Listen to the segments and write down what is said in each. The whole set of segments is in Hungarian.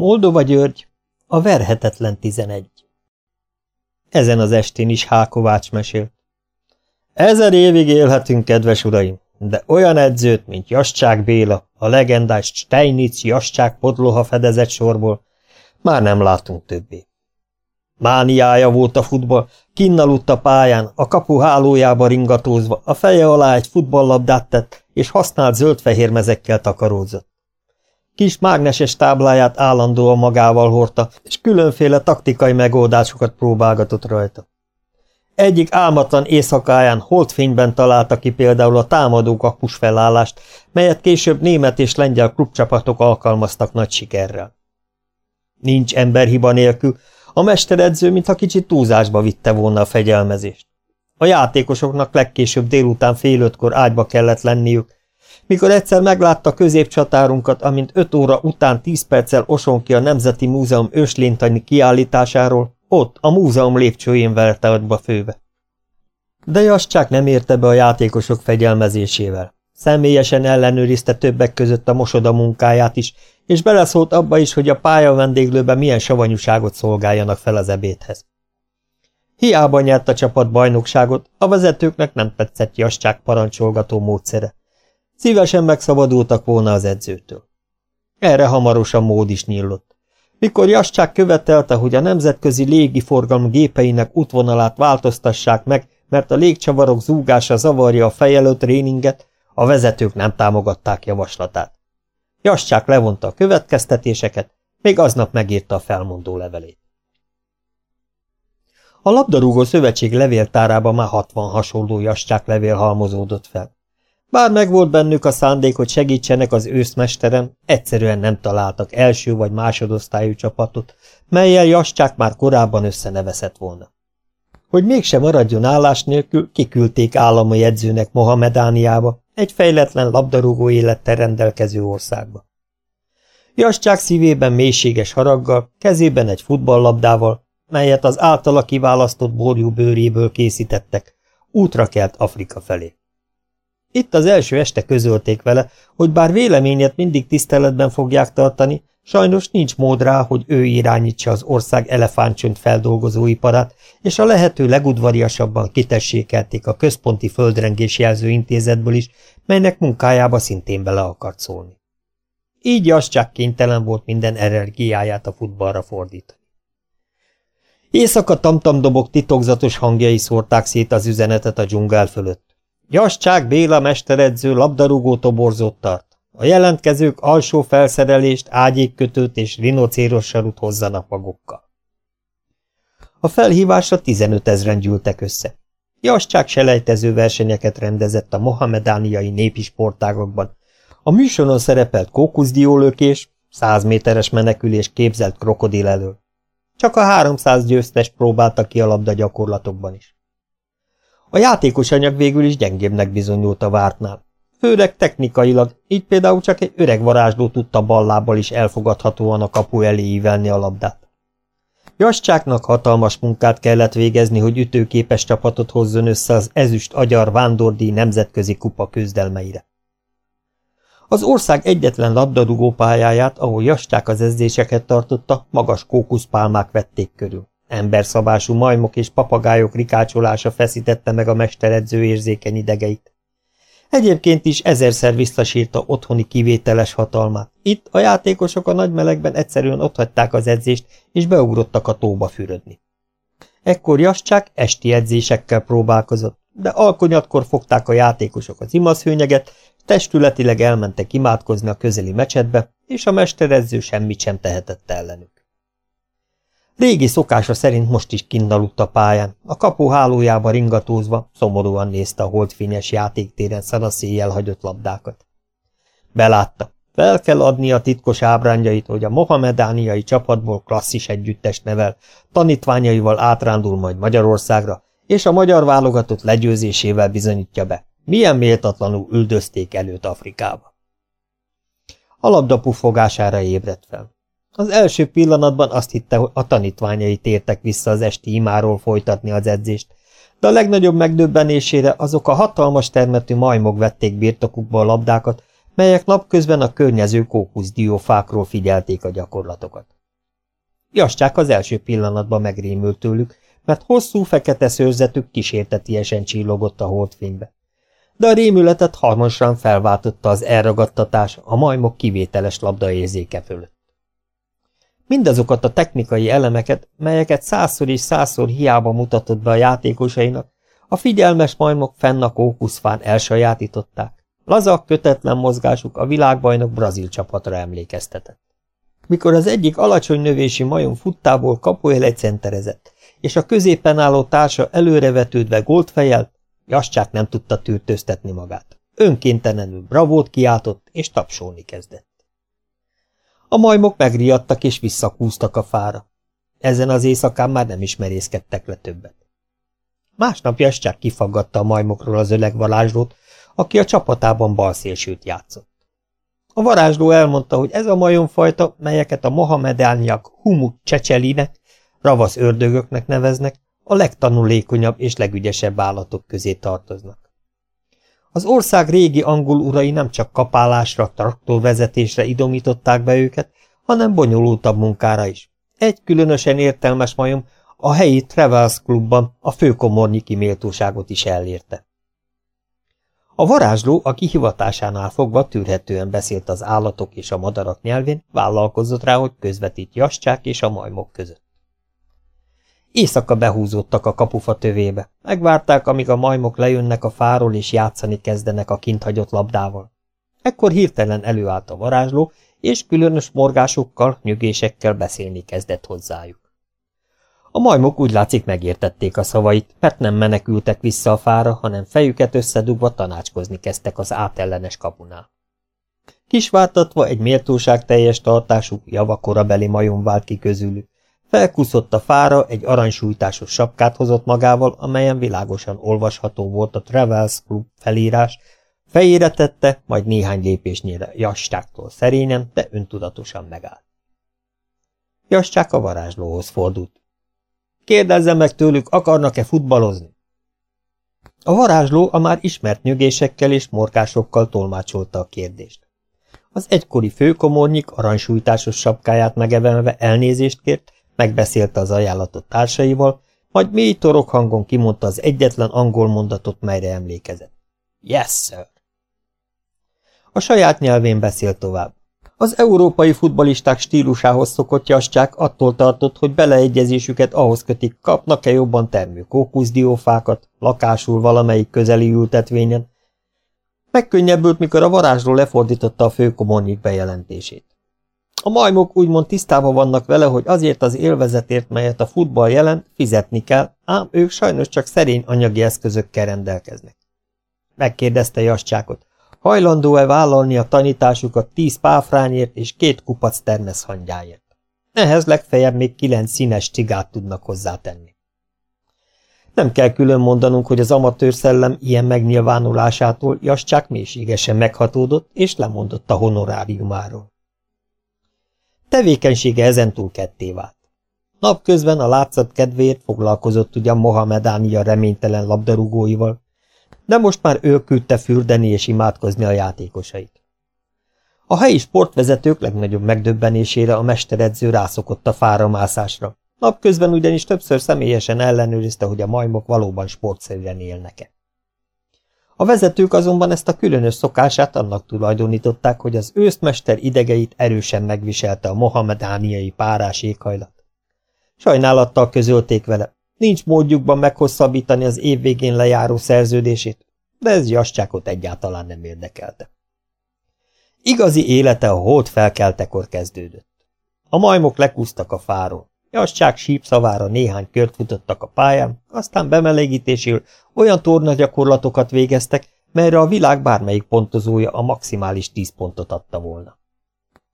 Moldova György, a verhetetlen tizenegy. Ezen az estén is Hákovács mesélt. Ezer évig élhetünk, kedves uraim, de olyan edzőt, mint Jascsák Béla, a legendás Steinitz Jascsák podloha fedezett sorból, már nem látunk többé. Mániája volt a futball, kinnaludt a pályán, a kapu hálójába ringatózva, a feje alá egy futballlabdát tett, és használt zöld-fehér mezekkel takarózott. Kis mágneses tábláját állandóan magával hordta, és különféle taktikai megoldásokat próbálgatott rajta. Egyik álmatlan éjszakáján holdfényben találta ki például a támadó kapus felállást, melyet később német és lengyel klubcsapatok alkalmaztak nagy sikerrel. Nincs emberhiba nélkül, a mesteredző mintha kicsit túlzásba vitte volna a fegyelmezést. A játékosoknak legkésőbb délután fél ötkor ágyba kellett lenniük, mikor egyszer meglátta középcsatárunkat, amint öt óra után tíz perccel oson ki a Nemzeti Múzeum őslintani kiállításáról, ott, a múzeum lépcsőjén verte adba főbe. De Jascsák nem érte be a játékosok fegyelmezésével. Személyesen ellenőrizte többek között a mosoda munkáját is, és beleszólt abba is, hogy a pálya vendéglőben milyen savanyúságot szolgáljanak fel az ebédhez. Hiába nyert a csapat bajnokságot, a vezetőknek nem tetszett Jascsák parancsolgató módszere. Szívesen megszabadultak volna az edzőtől. Erre hamarosan mód is nyílott. Mikor Jascsák követelte, hogy a nemzetközi légiforgalom gépeinek útvonalát változtassák meg, mert a légcsavarok zúgása zavarja a fejelő tréninget, a vezetők nem támogatták javaslatát. Jascsák levonta a következtetéseket, még aznap megírta a felmondó levelét. A labdarúgó szövetség levéltárába már hatvan hasonló Jascsák levél halmozódott fel. Bár megvolt bennük a szándék, hogy segítsenek az őszmesteren, egyszerűen nem találtak első vagy másodosztályú csapatot, melyel Jascsák már korábban összenevezett volna. Hogy mégsem maradjon állás nélkül, kiküldték állami edzőnek Mohamedániába, egy fejletlen labdarúgó élettel rendelkező országba. Jascsák szívében mélységes haraggal, kezében egy futballlabdával, melyet az általa kiválasztott borjú bőréből készítettek, útra kelt Afrika felé. Itt az első este közölték vele, hogy bár véleményet mindig tiszteletben fogják tartani, sajnos nincs mód rá, hogy ő irányítsa az ország elefántcsönt feldolgozóiparát, és a lehető legudvariasabban kitessékelték a központi földrengés jelző intézetből is, melynek munkájába szintén bele akart szólni. Így az csak kénytelen volt minden energiáját a futballra fordítani. Éjszaka tamtamdobok titokzatos hangjai szórták szét az üzenetet a dzsungel fölött. Jascsák Béla mesteredző labdarúgó toborzót tart. A jelentkezők alsó felszerelést, ágyékkötőt és rinocéros sarut hozzanak magukkal. A felhívásra 15 ezren gyűltek össze. Jascsák selejtező versenyeket rendezett a mohamedániai népi sportágokban. A műsoron szerepelt kókuszdiólökés, 100 méteres menekülés képzelt krokodil elől. Csak a 300 győztes próbálta ki a labda gyakorlatokban is. A játékos anyag végül is gyengébbnek bizonyult a vártnál. Főleg technikailag, így például csak egy öreg varázsló tudta ballábbal is elfogadhatóan a kapu elé ívelni a labdát. Jascsáknak hatalmas munkát kellett végezni, hogy ütőképes csapatot hozzon össze az ezüst agyar vándordi nemzetközi kupa küzdelmeire. Az ország egyetlen labdarúgó pályáját, ahol Jasták az ezdéseket tartotta, magas kókuszpálmák vették körül. Emberszabású majmok és papagájok rikácsolása feszítette meg a mesteredző érzékeny idegeit. Egyébként is ezerszer visszasírta otthoni kivételes hatalmát. Itt a játékosok a nagy melegben egyszerűen otthagyták az edzést, és beugrottak a tóba fürödni. Ekkor Jascsák esti edzésekkel próbálkozott, de alkonyatkor fogták a játékosok az imaszhőnyeget, testületileg elmentek imádkozni a közeli mecsetbe, és a mesteredző semmit sem tehetett ellenük. Régi szokása szerint most is kinnaludt a pályán, a kapu hálójába ringatózva, szomorúan nézte a holdfényes játéktéren szanaszéjjel hagyott labdákat. Belátta, fel kell adni a titkos ábrányait, hogy a mohamedániai csapatból klasszis együttes nevel, tanítványaival átrándul majd Magyarországra, és a magyar válogatott legyőzésével bizonyítja be, milyen méltatlanul üldözték előtt Afrikába. A labda pufogására ébredt fel. Az első pillanatban azt hitte, hogy a tanítványai tértek vissza az esti imáról folytatni az edzést, de a legnagyobb megdöbbenésére azok a hatalmas termetű majmok vették birtokukba a labdákat, melyek napközben a környező kókuszdiófákról figyelték a gyakorlatokat. Jascsák az első pillanatban megrémült tőlük, mert hosszú fekete szőrzetük kísértetiesen csillogott a holdfénybe. De a rémületet harmosan felváltotta az elragadtatás a majmok kivételes labdaérzéke fölött. Mindazokat a technikai elemeket, melyeket százszor és százszor hiába mutatott be a játékosainak, a figyelmes majmok fenn a kókuszfán elsajátították. Laza, kötetlen mozgásuk a világbajnok brazil csapatra emlékeztetett. Mikor az egyik alacsony növési majom futtából kapuélet centerezett, és a középen álló társa előrevetődve gólt fejelt, Jascsák nem tudta tűrtőztetni magát. Önkéntelenül bravót kiáltott, és tapsolni kezdett. A majmok megriadtak és visszakúztak a fára. Ezen az éjszakán már nem ismerészkedtek le többet. Másnap Jascsák kifaggatta a majmokról az öleg varázslót, aki a csapatában balszélsőt játszott. A varázsló elmondta, hogy ez a majomfajta, melyeket a mohamedániak humut csecselinek, ravasz ördögöknek neveznek, a legtanulékonyabb és legügyesebb állatok közé tartoznak. Az ország régi angol urai nem csak kapálásra, traktorvezetésre idomították be őket, hanem bonyolultabb munkára is. Egy különösen értelmes majom a helyi Travels klubban a főkomornyiki méltóságot is elérte. A varázsló, aki hivatásánál fogva tűrhetően beszélt az állatok és a madarak nyelvén, vállalkozott rá, hogy közvetít jascsák és a majmok között. Éjszaka behúzódtak a kapufa tövébe. Megvárták, amíg a majmok lejönnek a fáról és játszani kezdenek a kint hagyott labdával. Ekkor hirtelen előállt a varázsló, és különös morgásokkal, nyögésekkel beszélni kezdett hozzájuk. A majmok úgy látszik megértették a szavait, mert nem menekültek vissza a fára, hanem fejüket összedugva tanácskozni kezdtek az átellenes kapunál. Kisváltatva egy méltóság teljes tartású, javakorabeli majom vált ki közülük, Felkuszott a fára, egy aranysújtásos sapkát hozott magával, amelyen világosan olvasható volt a Travels Club felírás, fejére tette, majd néhány lépésnyire Jastáktól szerényen, de öntudatosan megállt. Jasták a varázslóhoz fordult. Kérdezze meg tőlük, akarnak-e futballozni? A varázsló a már ismert nyögésekkel és morkásokkal tolmácsolta a kérdést. Az egykori főkomornyik aranysújtásos sapkáját megevelve elnézést kért, megbeszélte az ajánlatot társaival, majd mély torok hangon kimondta az egyetlen angol mondatot, melyre emlékezett. Yes, sir. A saját nyelvén beszélt tovább. Az európai futbalisták stílusához szokott jascsák attól tartott, hogy beleegyezésüket ahhoz kötik, kapnak-e jobban termő kókuszdiófákat, lakásul valamelyik közeli ültetvényen. Megkönnyebbült, mikor a varázsról lefordította a főkomornyik bejelentését. A majmok úgymond tisztában vannak vele, hogy azért az élvezetért, melyet a futball jelent, fizetni kell, ám ők sajnos csak szerény anyagi eszközökkel rendelkeznek. Megkérdezte Jascsákot, hajlandó-e vállalni a tanításukat tíz páfrányért és két kupac termeszhangyáért. Ehhez legfeljebb még kilenc színes cigát tudnak hozzátenni. Nem kell külön mondanunk, hogy az amatőr szellem ilyen megnyilvánulásától Jascsák mélységesen meghatódott és lemondott a honoráriumáról. Tevékenysége ezentúl ketté vált. Napközben a látszat kedvéért foglalkozott ugyan Mohamedánia reménytelen labdarúgóival, de most már ő küldte fürdeni és imádkozni a játékosait. A helyi sportvezetők legnagyobb megdöbbenésére a mesteredző rászokott a fáramászásra. Napközben ugyanis többször személyesen ellenőrizte, hogy a majmok valóban sportszerűen élnek-e. A vezetők azonban ezt a különös szokását annak tulajdonították, hogy az őszmester idegeit erősen megviselte a mohamedániai párás éghajlat. Sajnálattal közölték vele, nincs módjukban meghosszabbítani az év végén lejáró szerződését, de ez Jascsákot egyáltalán nem érdekelte. Igazi élete a hold felkeltekor kezdődött. A majmok lekúztak a fáról. Jascsák sípszavára néhány kört futottak a pályán, aztán bemelegítésül olyan tornagyakorlatokat végeztek, melyre a világ bármelyik pontozója a maximális tíz pontot adta volna.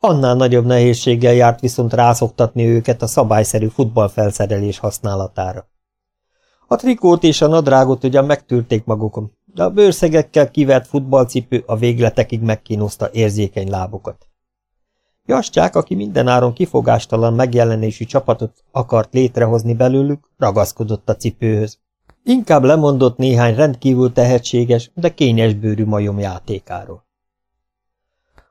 Annál nagyobb nehézséggel járt viszont rászoktatni őket a szabályszerű futballfelszerelés használatára. A trikót és a nadrágot ugyan megtűrték magukon, de a bőrszegekkel kivert futballcipő a végletekig megkínozta érzékeny lábukat. Jascsák, aki mindenáron kifogástalan megjelenésű csapatot akart létrehozni belőlük, ragaszkodott a cipőhöz. Inkább lemondott néhány rendkívül tehetséges, de kényes bőrű majom játékáról.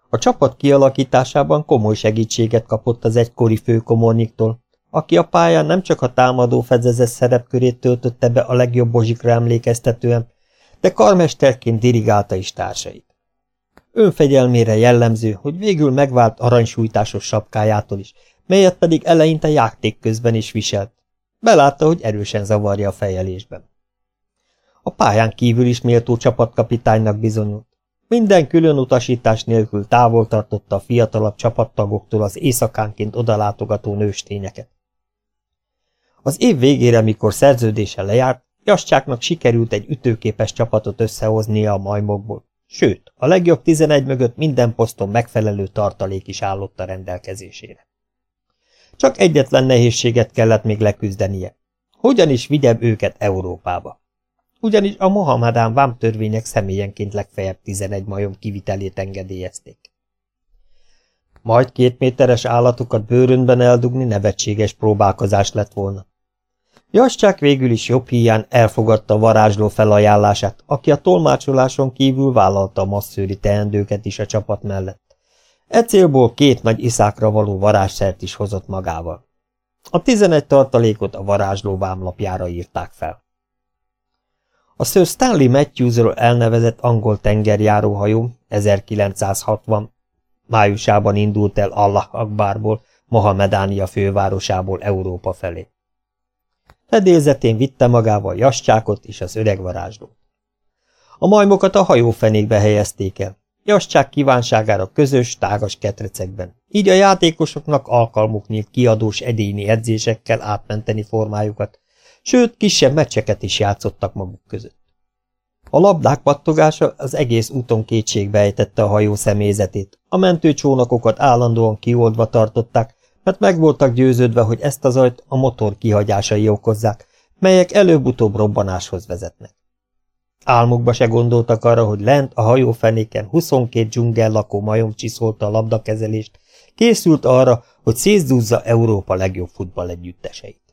A csapat kialakításában komoly segítséget kapott az egykori főkomorniktól, aki a pályán nem csak a támadó fedezes szerepkörét töltötte be a legjobb bozsikra emlékeztetően, de karmesterként dirigálta is társait. Önfegyelmére jellemző, hogy végül megvált aranysújtásos sapkájától is, melyet pedig eleinte játék közben is viselt. Belátta, hogy erősen zavarja a fejelésben. A pályán kívül is méltó csapatkapitánynak bizonyult. Minden külön utasítás nélkül távol tartotta a fiatalabb csapattagoktól az éjszakánként odalátogató nőstényeket. Az év végére, mikor szerződése lejárt, Jascsáknak sikerült egy ütőképes csapatot összehoznia a majmokból, sőt, a legjobb tizenegy mögött minden poszton megfelelő tartalék is állott a rendelkezésére. Csak egyetlen nehézséget kellett még leküzdenie. Hogyan is vigyebb őket Európába? Ugyanis a Mohamedán vámtörvények személyenként legfeljebb tizenegy majom kivitelét engedélyezték. Majd két méteres állatokat bőrönben eldugni nevetséges próbálkozás lett volna. Jascsák végül is jobb híján elfogadta varázsló felajánlását, aki a tolmácsoláson kívül vállalta a masszőri teendőket is a csapat mellett. E célból két nagy iszákra való varázsszert is hozott magával. A tizenegy tartalékot a varázsló vámlapjára írták fel. A Sir Stanley Matthewsról elnevezett angol tengerjáróhajó 1960 májusában indult el Allah Akbarból, Mohamedánia fővárosából Európa felé. Fedélzetén vitte magával Jascsákot és az öreg varázslót. A majmokat a hajófenékbe helyezték el, Jascsák kívánságára közös, tágas ketrecekben. Így a játékosoknak alkalmuk nyílt kiadós edényi edzésekkel átmenteni formájukat, sőt, kisebb meccseket is játszottak maguk között. A labdák pattogása az egész úton kétségbe ejtette a hajó személyzetét, a mentőcsónakokat állandóan kioldva tartották, mert meg voltak győződve, hogy ezt az ajt a motor kihagyásai okozzák, melyek előbb-utóbb robbanáshoz vezetnek. Álmukba se gondoltak arra, hogy lent a hajófenéken 22 dzsungel lakó majom csiszolta a labdakezelést, készült arra, hogy szétszúzza Európa legjobb futball együtteseit.